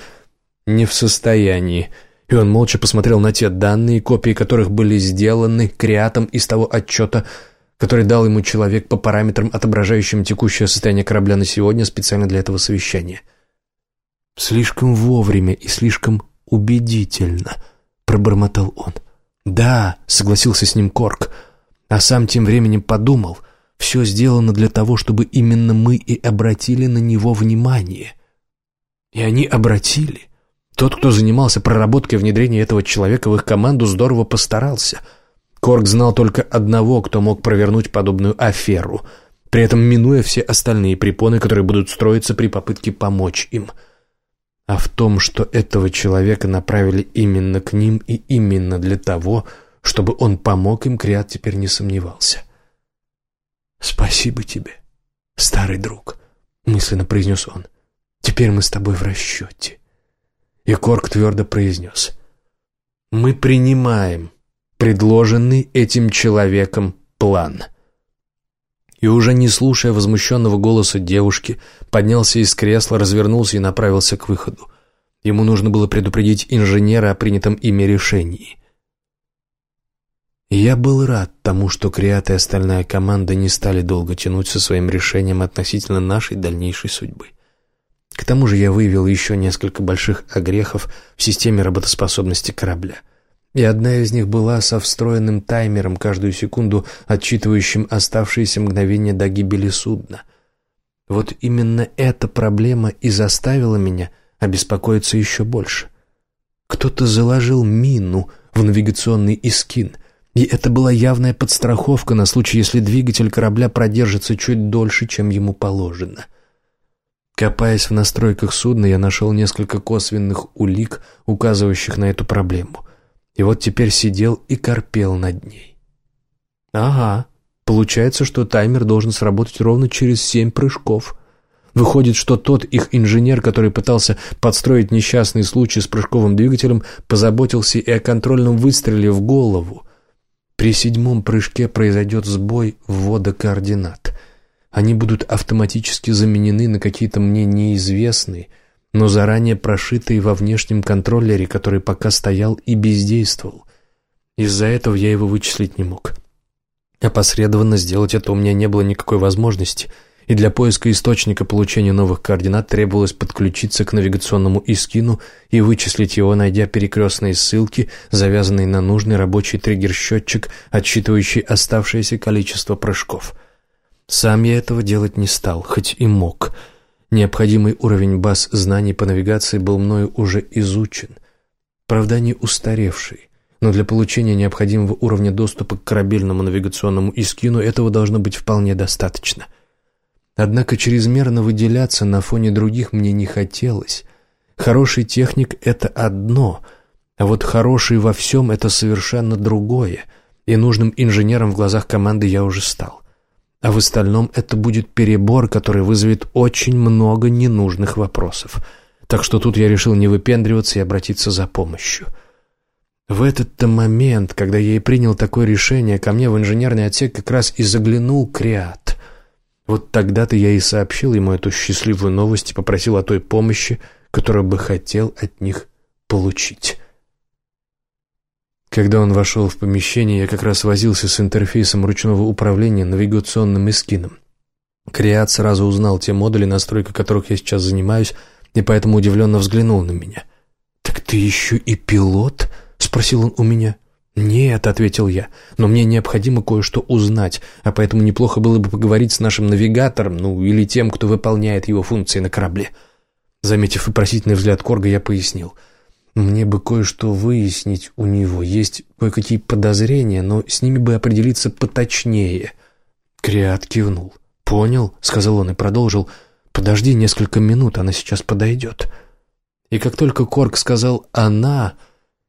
не в состоянии. И он молча посмотрел на те данные, копии которых были сделаны креатом из того отчета, который дал ему человек по параметрам, отображающим текущее состояние корабля на сегодня специально для этого совещания. «Слишком вовремя и слишком убедительно», — пробормотал он. «Да», — согласился с ним Корк, а сам тем временем подумал — все сделано для того, чтобы именно мы и обратили на него внимание. И они обратили. Тот, кто занимался проработкой внедрения этого человека в их команду, здорово постарался. Корк знал только одного, кто мог провернуть подобную аферу, при этом минуя все остальные препоны, которые будут строиться при попытке помочь им. А в том, что этого человека направили именно к ним и именно для того, чтобы он помог им, Криат теперь не сомневался. — «Спасибо тебе, старый друг», — мысленно произнес он. «Теперь мы с тобой в расчете». И Корк твердо произнес. «Мы принимаем предложенный этим человеком план». И уже не слушая возмущенного голоса девушки, поднялся из кресла, развернулся и направился к выходу. Ему нужно было предупредить инженера о принятом ими решении. Я был рад тому, что Криат и остальная команда не стали долго тянуть со своим решением относительно нашей дальнейшей судьбы. К тому же я выявил еще несколько больших огрехов в системе работоспособности корабля. И одна из них была со встроенным таймером каждую секунду, отчитывающим оставшиеся мгновения до гибели судна. Вот именно эта проблема и заставила меня обеспокоиться еще больше. Кто-то заложил мину в навигационный искин, и это была явная подстраховка на случай, если двигатель корабля продержится чуть дольше, чем ему положено. Копаясь в настройках судна, я нашел несколько косвенных улик, указывающих на эту проблему. И вот теперь сидел и корпел над ней. Ага, получается, что таймер должен сработать ровно через семь прыжков. Выходит, что тот их инженер, который пытался подстроить несчастный случай с прыжковым двигателем, позаботился и о контрольном выстреле в голову — при седьмом прыжке произойдет сбой ввода координат. Они будут автоматически заменены на какие-то мне неизвестные, но заранее прошитые во внешнем контроллере, который пока стоял и бездействовал — Из-за этого я его вычислить не мог. Опосредованно сделать это у меня не было никакой возможности, и для поиска источника получения новых координат требовалось подключиться к навигационному искину и вычислить его, найдя перекрестные ссылки, завязанные на нужный рабочий триггер-счетчик, отсчитывающий оставшееся количество прыжков. Сам я этого делать не стал, хоть и мог. Необходимый уровень баз знаний по навигации был мною уже изучен. Правда, не устаревший но для получения необходимого уровня доступа к корабельному навигационному искину этого должно быть вполне достаточно. Однако чрезмерно выделяться на фоне других мне не хотелось. Хороший техник — это одно, а вот хороший во всем — это совершенно другое, и нужным инженером в глазах команды я уже стал. А в остальном это будет перебор, который вызовет очень много ненужных вопросов. Так что тут я решил не выпендриваться и обратиться за помощью — в этот-то момент, когда я и принял такое решение, ко мне в инженерный отсек как раз и заглянул Криат. Вот тогда-то я и сообщил ему эту счастливую новость и попросил о той помощи, которую бы хотел от них получить. Когда он вошел в помещение, я как раз возился с интерфейсом ручного управления навигационным эскином. Криат сразу узнал те модули, настройкой которых я сейчас занимаюсь, и поэтому удивленно взглянул на меня. «Так ты еще и пилот?» спросил он у меня. «Нет», — ответил я, — «но мне необходимо кое-что узнать, а поэтому неплохо было бы поговорить с нашим навигатором, ну, или тем, кто выполняет его функции на корабле». Заметив вопросительный взгляд Корга, я пояснил. «Мне бы кое-что выяснить у него. Есть кое-какие подозрения, но с ними бы определиться поточнее». Криат кивнул. «Понял», — сказал он и продолжил. «Подожди несколько минут, она сейчас подойдет». И как только Корг сказал «она»,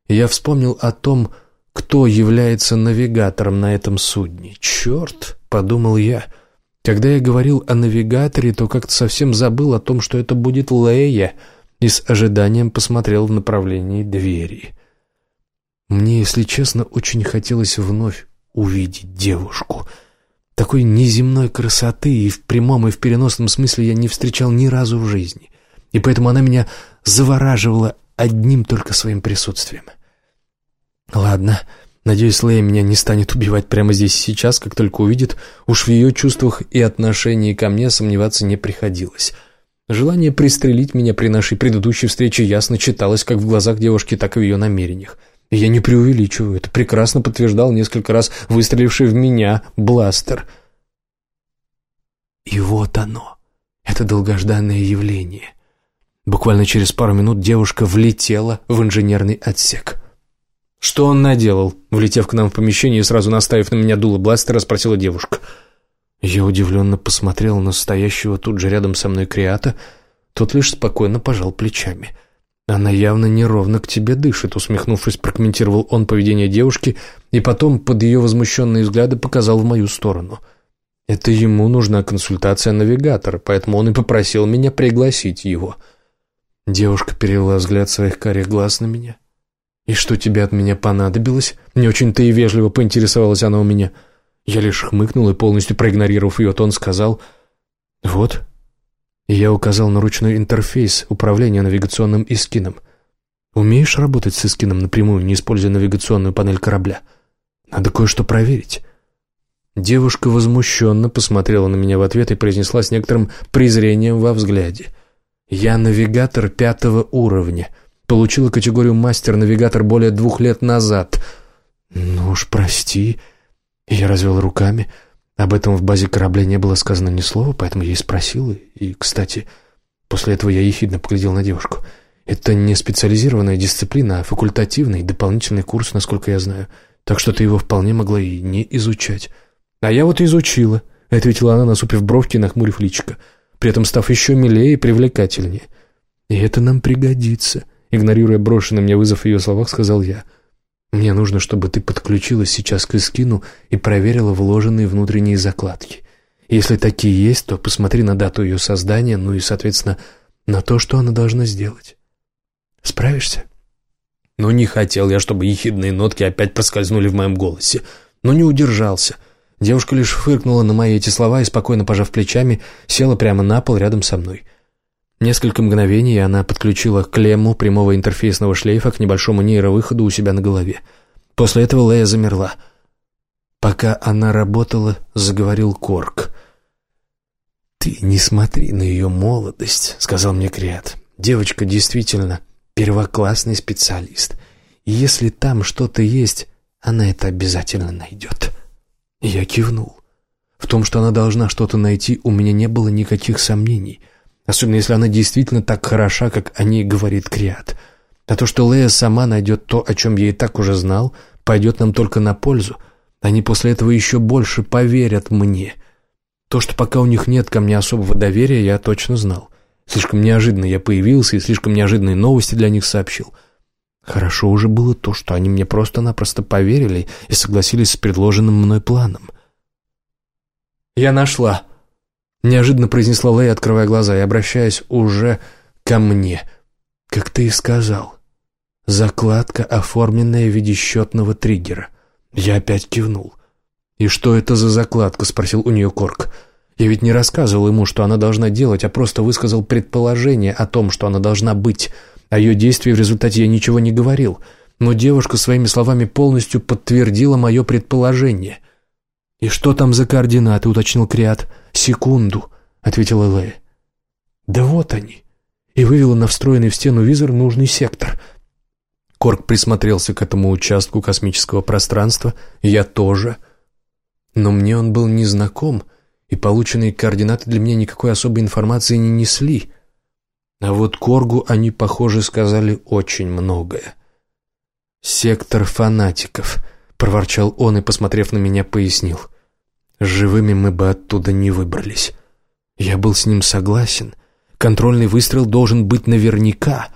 я вспомнил о том, кто является навигатором на этом судне. «Черт!» — подумал я. Когда я говорил о навигаторе, то как-то совсем забыл о том, что это будет Лея, и с ожиданием посмотрел в направлении двери. Мне, если честно, очень хотелось вновь увидеть девушку. Такой неземной красоты и в прямом, и в переносном смысле я не встречал ни разу в жизни. И поэтому она меня завораживала одним только своим присутствием. Ладно, надеюсь, Лея меня не станет убивать прямо здесь и сейчас, как только увидит. Уж в ее чувствах и отношении ко мне сомневаться не приходилось. Желание пристрелить меня при нашей предыдущей встрече ясно читалось как в глазах девушки, так и в ее намерениях. И я не преувеличиваю, это прекрасно подтверждал несколько раз выстреливший в меня бластер. И вот оно, это долгожданное явление — Буквально через пару минут девушка влетела в инженерный отсек. «Что он наделал?» Влетев к нам в помещение и сразу наставив на меня дуло бластера, спросила девушка. Я удивленно посмотрел на стоящего тут же рядом со мной Криата. Тот лишь спокойно пожал плечами. «Она явно неровно к тебе дышит», — усмехнувшись, прокомментировал он поведение девушки и потом под ее возмущенные взгляды показал в мою сторону. «Это ему нужна консультация навигатора, поэтому он и попросил меня пригласить его». Девушка перевела взгляд своих карих глаз на меня. «И что тебе от меня понадобилось?» Не очень-то и вежливо поинтересовалась она у меня. Я лишь хмыкнул и, полностью проигнорировав ее тон, сказал «Вот». И я указал на ручной интерфейс управления навигационным искином. «Умеешь работать с искином напрямую, не используя навигационную панель корабля? Надо кое-что проверить». Девушка возмущенно посмотрела на меня в ответ и произнесла с некоторым презрением во взгляде – я навигатор пятого уровня. Получила категорию мастер-навигатор более двух лет назад. Ну уж прости. Я развел руками. Об этом в базе корабля не было сказано ни слова, поэтому я и спросил. И, кстати, после этого я ехидно поглядел на девушку. Это не специализированная дисциплина, а факультативный, дополнительный курс, насколько я знаю. Так что ты его вполне могла и не изучать. А я вот изучила, ответила она, насупив бровки и нахмурив личико при этом став еще милее и привлекательнее. «И это нам пригодится», — игнорируя брошенный мне вызов в ее словах, сказал я. «Мне нужно, чтобы ты подключилась сейчас к эскину и проверила вложенные внутренние закладки. Если такие есть, то посмотри на дату ее создания, ну и, соответственно, на то, что она должна сделать. Справишься?» Но не хотел я, чтобы ехидные нотки опять проскользнули в моем голосе, но не удержался — Девушка лишь фыркнула на мои эти слова и, спокойно пожав плечами, села прямо на пол рядом со мной. Несколько мгновений она подключила клемму прямого интерфейсного шлейфа к небольшому нейровыходу у себя на голове. После этого Лея замерла. Пока она работала, заговорил Корк. «Ты не смотри на ее молодость», — сказал мне Криат. «Девочка действительно первоклассный специалист. И если там что-то есть, она это обязательно найдет». Я кивнул. В том, что она должна что-то найти, у меня не было никаких сомнений. Особенно если она действительно так хороша, как о ней говорит Криат. А то, что Лея сама найдет то, о чем я и так уже знал, пойдет нам только на пользу. Они после этого еще больше поверят мне. То, что пока у них нет ко мне особого доверия, я точно знал. Слишком неожиданно я появился и слишком неожиданные новости для них сообщил. Хорошо уже было то, что они мне просто-напросто поверили и согласились с предложенным мной планом. «Я нашла!» Неожиданно произнесла Лэй, открывая глаза и обращаясь уже ко мне. «Как ты и сказал. Закладка, оформленная в виде счетного триггера». Я опять кивнул. «И что это за закладка?» — спросил у нее Корк. «Я ведь не рассказывал ему, что она должна делать, а просто высказал предположение о том, что она должна быть. О ее действии в результате я ничего не говорил. Но девушка своими словами полностью подтвердила мое предположение». «И что там за координаты?» — уточнил Криат. «Секунду», — ответила Лея. «Да вот они». И вывела на встроенный в стену визор нужный сектор. Корк присмотрелся к этому участку космического пространства. Я тоже. Но мне он был незнаком, и полученные координаты для меня никакой особой информации не несли. А вот Коргу они, похоже, сказали очень многое. «Сектор фанатиков», — проворчал он и, посмотрев на меня, пояснил. Живыми мы бы оттуда не выбрались. Я был с ним согласен. Контрольный выстрел должен быть наверняка.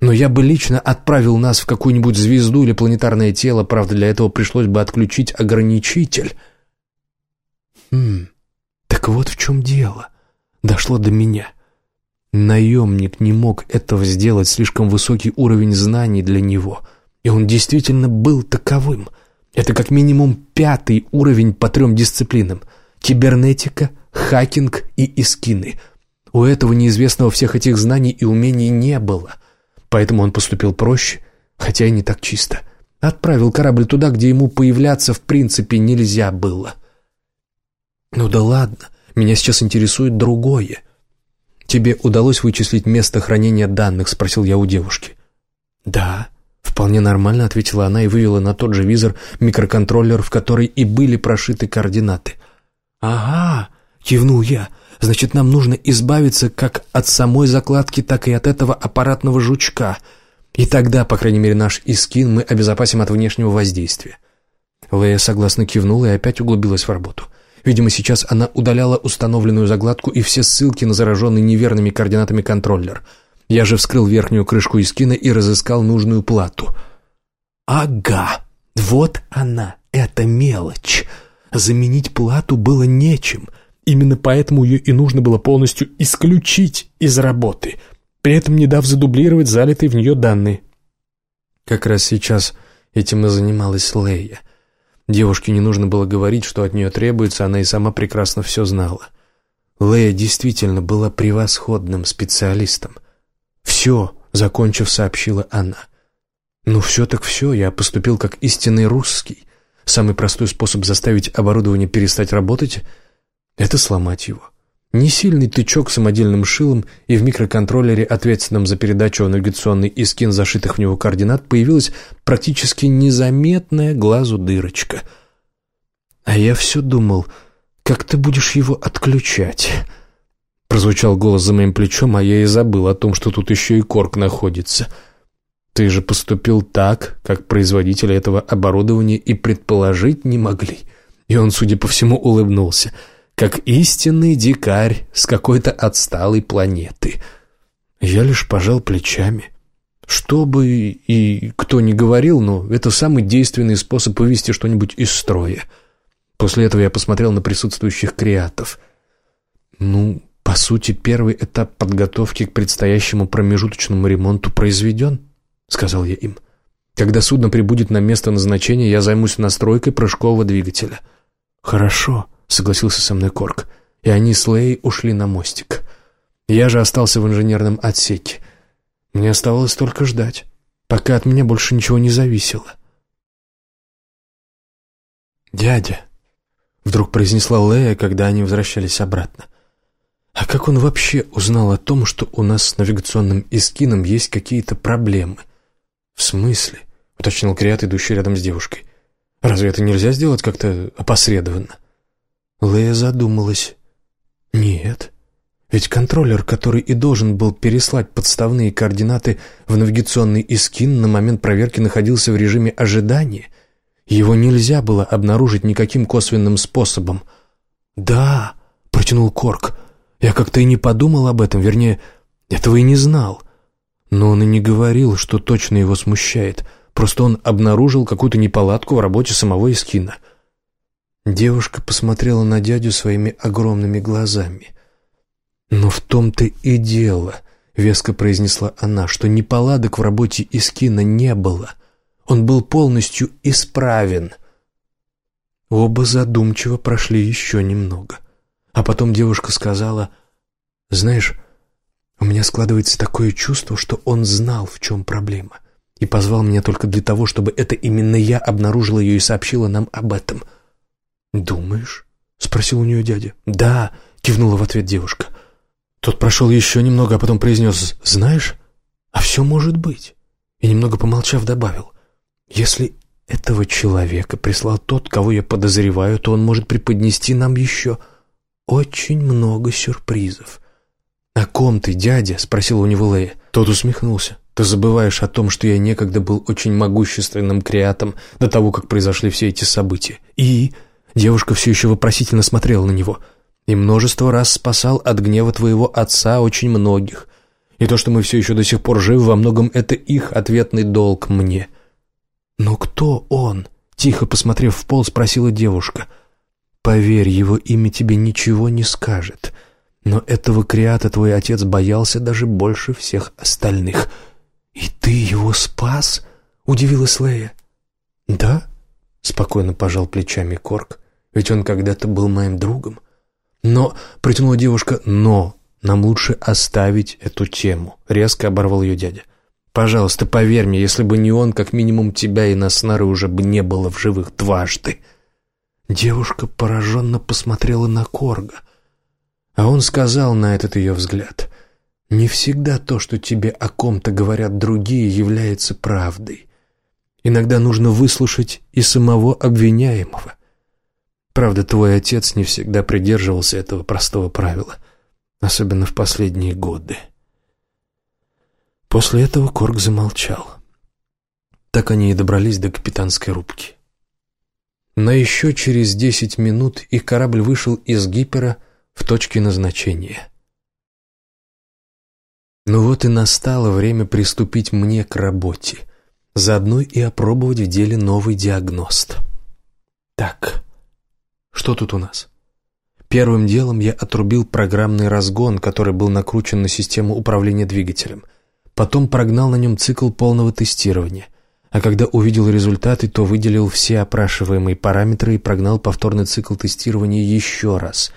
Но я бы лично отправил нас в какую-нибудь звезду или планетарное тело, правда, для этого пришлось бы отключить ограничитель. Хм, так вот в чем дело. Дошло до меня. Наемник не мог этого сделать, слишком высокий уровень знаний для него. И он действительно был таковым — это как минимум пятый уровень по трем дисциплинам. Кибернетика, хакинг и искины. У этого неизвестного всех этих знаний и умений не было. Поэтому он поступил проще, хотя и не так чисто. Отправил корабль туда, где ему появляться в принципе нельзя было. Ну да ладно, меня сейчас интересует другое. Тебе удалось вычислить место хранения данных, спросил я у девушки. Да. «Вполне нормально», — ответила она и вывела на тот же визор микроконтроллер, в который и были прошиты координаты. «Ага», — кивнул я, — «значит, нам нужно избавиться как от самой закладки, так и от этого аппаратного жучка. И тогда, по крайней мере, наш искин мы обезопасим от внешнего воздействия». Лея согласно кивнула и опять углубилась в работу. Видимо, сейчас она удаляла установленную загладку и все ссылки на зараженный неверными координатами контроллер — я же вскрыл верхнюю крышку эскина и разыскал нужную плату. «Ага, вот она, эта мелочь. Заменить плату было нечем. Именно поэтому ее и нужно было полностью исключить из работы, при этом не дав задублировать залитые в нее данные». Как раз сейчас этим и занималась Лея. Девушке не нужно было говорить, что от нее требуется, она и сама прекрасно все знала. Лея действительно была превосходным специалистом — «Все», — закончив, сообщила она. «Ну все так все, я поступил как истинный русский. Самый простой способ заставить оборудование перестать работать — это сломать его. Несильный тычок самодельным шилом, и в микроконтроллере, ответственном за передачу навигационной и скин зашитых в него координат, появилась практически незаметная глазу дырочка. А я все думал, как ты будешь его отключать?» Прозвучал голос за моим плечом, а я и забыл о том, что тут еще и корк находится. Ты же поступил так, как производители этого оборудования и предположить не могли. И он, судя по всему, улыбнулся, как истинный дикарь с какой-то отсталой планеты. Я лишь пожал плечами. Что бы и кто ни говорил, но это самый действенный способ вывести что-нибудь из строя. После этого я посмотрел на присутствующих креатов. Ну, по сути, первый этап подготовки к предстоящему промежуточному ремонту произведен, сказал я им. Когда судно прибудет на место назначения, я займусь настройкой прыжкового двигателя. Хорошо, согласился со мной Корк, и они с Лей ушли на мостик. Я же остался в инженерном отсеке. Мне оставалось только ждать, пока от меня больше ничего не зависело. «Дядя», — вдруг произнесла Лея, когда они возвращались обратно, «а как он вообще узнал о том, что у нас с навигационным эскином есть какие-то проблемы?» «В смысле?» — уточнил Криат, идущий рядом с девушкой. «Разве это нельзя сделать как-то опосредованно?» Лея задумалась. «Нет». Ведь контроллер, который и должен был переслать подставные координаты в навигационный искин, на момент проверки находился в режиме ожидания. Его нельзя было обнаружить никаким косвенным способом. «Да», — протянул Корк, — «я как-то и не подумал об этом, вернее, этого и не знал». Но он и не говорил, что точно его смущает, просто он обнаружил какую-то неполадку в работе самого Искина. Девушка посмотрела на дядю своими огромными глазами — «Но в том-то и дело», — веско произнесла она, «что неполадок в работе Искина не было. Он был полностью исправен». Оба задумчиво прошли еще немного. А потом девушка сказала, «Знаешь, у меня складывается такое чувство, что он знал, в чем проблема, и позвал меня только для того, чтобы это именно я обнаружила ее и сообщила нам об этом». «Думаешь?» — спросил у нее дядя. «Да», — кивнула в ответ девушка. Тот прошел еще немного, а потом произнес «Знаешь, а все может быть». И немного помолчав добавил «Если этого человека прислал тот, кого я подозреваю, то он может преподнести нам еще очень много сюрпризов». «О ком ты, дядя?» — спросил у него Лея. Тот усмехнулся. «Ты забываешь о том, что я некогда был очень могущественным креатом до того, как произошли все эти события. И...» Девушка все еще вопросительно смотрела на него — и множество раз спасал от гнева твоего отца очень многих. И то, что мы все еще до сих пор живы, во многом это их ответный долг мне». «Но кто он?» — тихо посмотрев в пол, спросила девушка. «Поверь, его имя тебе ничего не скажет. Но этого креата твой отец боялся даже больше всех остальных. И ты его спас?» — удивилась Лея. «Да?» — спокойно пожал плечами Корк. «Ведь он когда-то был моим другом». «Но...» — протянула девушка. «Но...» «Нам лучше оставить эту тему», — резко оборвал ее дядя. «Пожалуйста, поверь мне, если бы не он, как минимум тебя и Наснары уже бы не было в живых дважды». Девушка пораженно посмотрела на Корга. А он сказал на этот ее взгляд, «Не всегда то, что тебе о ком-то говорят другие, является правдой. Иногда нужно выслушать и самого обвиняемого. Правда, твой отец не всегда придерживался этого простого правила, особенно в последние годы. После этого Корк замолчал. Так они и добрались до капитанской рубки. Но еще через десять минут их корабль вышел из гипера в точке назначения. Ну вот и настало время приступить мне к работе, заодно и опробовать в деле новый диагност. Так... Что тут у нас? Первым делом я отрубил программный разгон, который был накручен на систему управления двигателем. Потом прогнал на нем цикл полного тестирования. А когда увидел результаты, то выделил все опрашиваемые параметры и прогнал повторный цикл тестирования еще раз.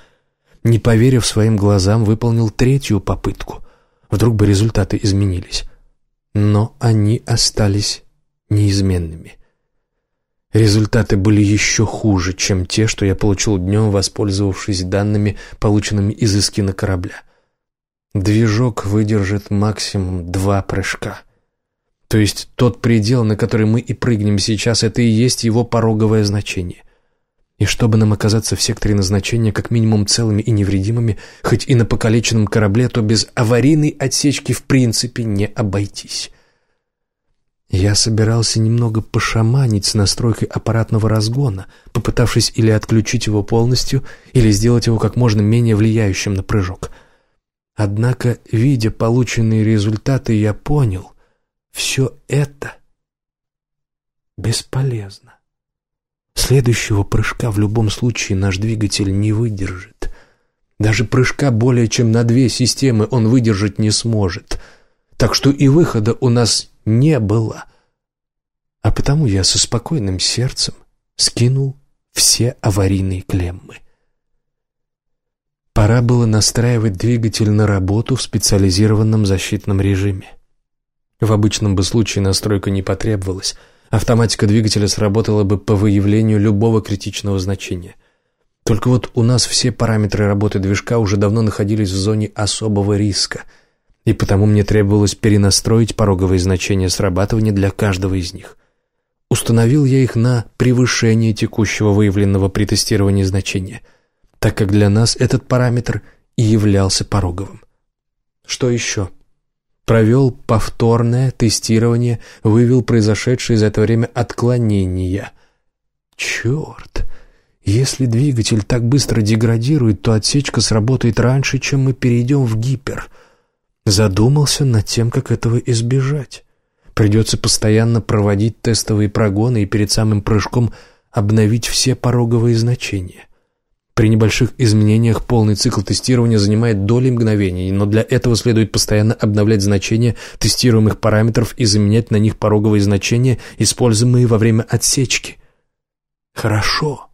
Не поверив своим глазам, выполнил третью попытку. Вдруг бы результаты изменились. Но они остались неизменными. Результаты были еще хуже, чем те, что я получил днем, воспользовавшись данными, полученными из эскина корабля. Движок выдержит максимум два прыжка. То есть тот предел, на который мы и прыгнем сейчас, это и есть его пороговое значение. И чтобы нам оказаться в секторе назначения как минимум целыми и невредимыми, хоть и на покалеченном корабле, то без аварийной отсечки в принципе не обойтись. Я собирался немного пошаманить с настройкой аппаратного разгона, попытавшись или отключить его полностью, или сделать его как можно менее влияющим на прыжок. Однако, видя полученные результаты, я понял, все это бесполезно. Следующего прыжка в любом случае наш двигатель не выдержит. Даже прыжка более чем на две системы он выдержать не сможет. Так что и выхода у нас не было. А потому я со спокойным сердцем скинул все аварийные клеммы. Пора было настраивать двигатель на работу в специализированном защитном режиме. В обычном бы случае настройка не потребовалась, Автоматика двигателя сработала бы по выявлению любого критичного значения. Только вот у нас все параметры работы движка уже давно находились в зоне особого риска, и потому мне требовалось перенастроить пороговые значения срабатывания для каждого из них. Установил я их на превышение текущего выявленного при тестировании значения, так как для нас этот параметр и являлся пороговым. Что еще? Провел повторное тестирование, вывел произошедшее за это время отклонения. Черт! Если двигатель так быстро деградирует, то отсечка сработает раньше, чем мы перейдем в гипер. Задумался над тем, как этого избежать. Придется постоянно проводить тестовые прогоны и перед самым прыжком обновить все пороговые значения. При небольших изменениях полный цикл тестирования занимает доли мгновений, но для этого следует постоянно обновлять значения тестируемых параметров и заменять на них пороговые значения, используемые во время отсечки. Хорошо.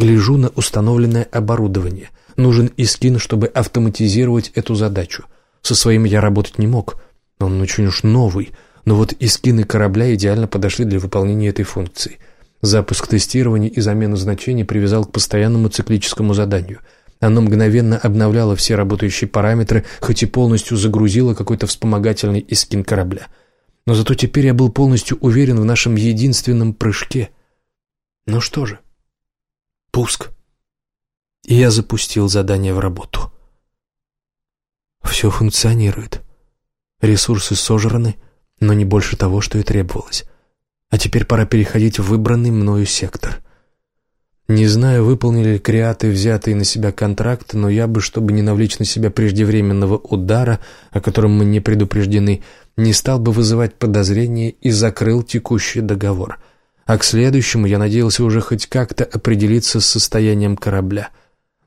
Гляжу на установленное оборудование. Нужен искин, чтобы автоматизировать эту задачу. Со своим я работать не мог. Он очень уж новый. Но вот искины корабля идеально подошли для выполнения этой функции. Запуск тестирования и замену значений привязал к постоянному циклическому заданию. Оно мгновенно обновляло все работающие параметры, хоть и полностью загрузило какой-то вспомогательный искин корабля. Но зато теперь я был полностью уверен в нашем единственном прыжке. Ну что же, Пуск. И я запустил задание в работу. Все функционирует. Ресурсы сожраны, но не больше того, что и требовалось. А теперь пора переходить в выбранный мною сектор. Не знаю, выполнили ли креаты взятые на себя контракт, но я бы, чтобы не навлечь на себя преждевременного удара, о котором мы не предупреждены, не стал бы вызывать подозрения и закрыл текущий договор — а к следующему я надеялся уже хоть как-то определиться с состоянием корабля.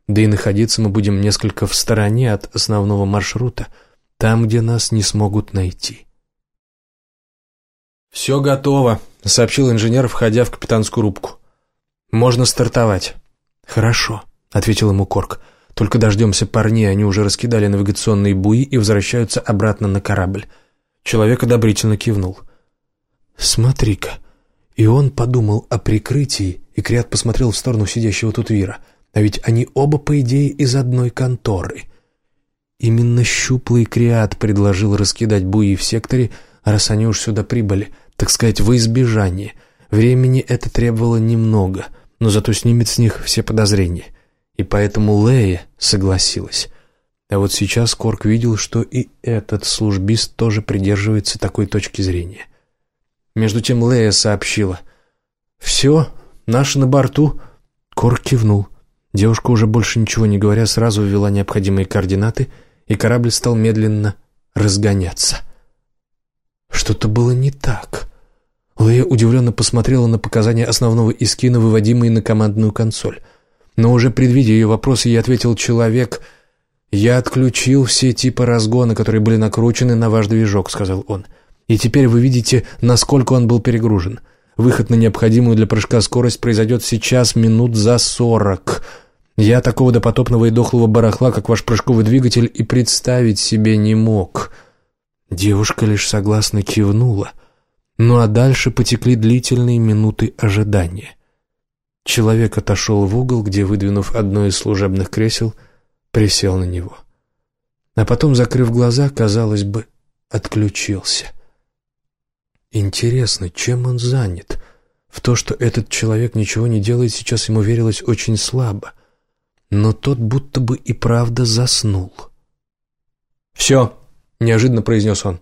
Да и находиться мы будем несколько в стороне от основного маршрута, там, где нас не смогут найти. «Все готово», — сообщил инженер, входя в капитанскую рубку. «Можно стартовать». «Хорошо», — ответил ему Корк. «Только дождемся парней, они уже раскидали навигационные буи и возвращаются обратно на корабль». Человек одобрительно кивнул. «Смотри-ка», и он подумал о прикрытии, и Криат посмотрел в сторону сидящего тут Вира. А ведь они оба, по идее, из одной конторы. Именно щуплый Криат предложил раскидать буи в секторе, раз они уж сюда прибыли, так сказать, во избежание. Времени это требовало немного, но зато снимет с них все подозрения. И поэтому Лея согласилась. А вот сейчас Корк видел, что и этот службист тоже придерживается такой точки зрения. Между тем Лея сообщила. «Все, наши на борту». Кор кивнул. Девушка, уже больше ничего не говоря, сразу ввела необходимые координаты, и корабль стал медленно разгоняться. Что-то было не так. Лея удивленно посмотрела на показания основного искина, выводимые на командную консоль. Но уже предвидя ее вопросы, ей ответил человек... «Я отключил все типы разгона, которые были накручены на ваш движок», — сказал он. — и теперь вы видите, насколько он был перегружен. Выход на необходимую для прыжка скорость произойдет сейчас минут за сорок. Я такого допотопного и дохлого барахла, как ваш прыжковый двигатель, и представить себе не мог». Девушка лишь согласно кивнула. Ну а дальше потекли длительные минуты ожидания. Человек отошел в угол, где, выдвинув одно из служебных кресел, присел на него. А потом, закрыв глаза, казалось бы, отключился. Интересно, чем он занят? В то, что этот человек ничего не делает, сейчас ему верилось очень слабо. Но тот будто бы и правда заснул. «Все», — неожиданно произнес он.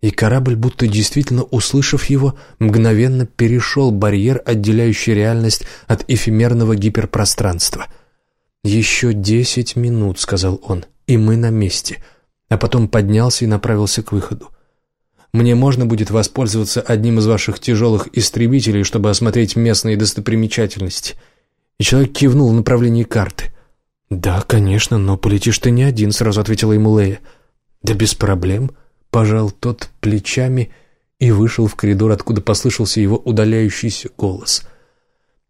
И корабль, будто действительно услышав его, мгновенно перешел барьер, отделяющий реальность от эфемерного гиперпространства. «Еще десять минут», — сказал он, — «и мы на месте», а потом поднялся и направился к выходу мне можно будет воспользоваться одним из ваших тяжелых истребителей, чтобы осмотреть местные достопримечательности?» И человек кивнул в направлении карты. «Да, конечно, но полетишь ты не один», — сразу ответила ему Лея. «Да без проблем», — пожал тот плечами и вышел в коридор, откуда послышался его удаляющийся голос.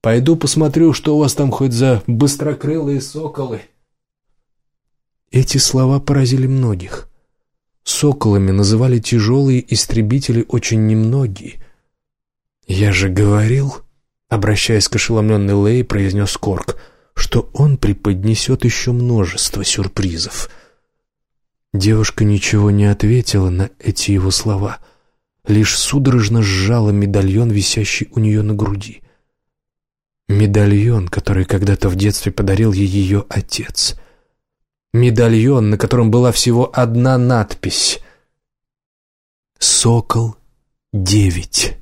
«Пойду посмотрю, что у вас там хоть за быстрокрылые соколы». Эти слова поразили многих. Соколами называли тяжелые истребители очень немногие. «Я же говорил», — обращаясь к ошеломленной Лэй, произнес Корк, что он преподнесет еще множество сюрпризов. Девушка ничего не ответила на эти его слова, лишь судорожно сжала медальон, висящий у нее на груди. Медальон, который когда-то в детстве подарил ей ее отец. Медальон, на котором была всего одна надпись «Сокол девять».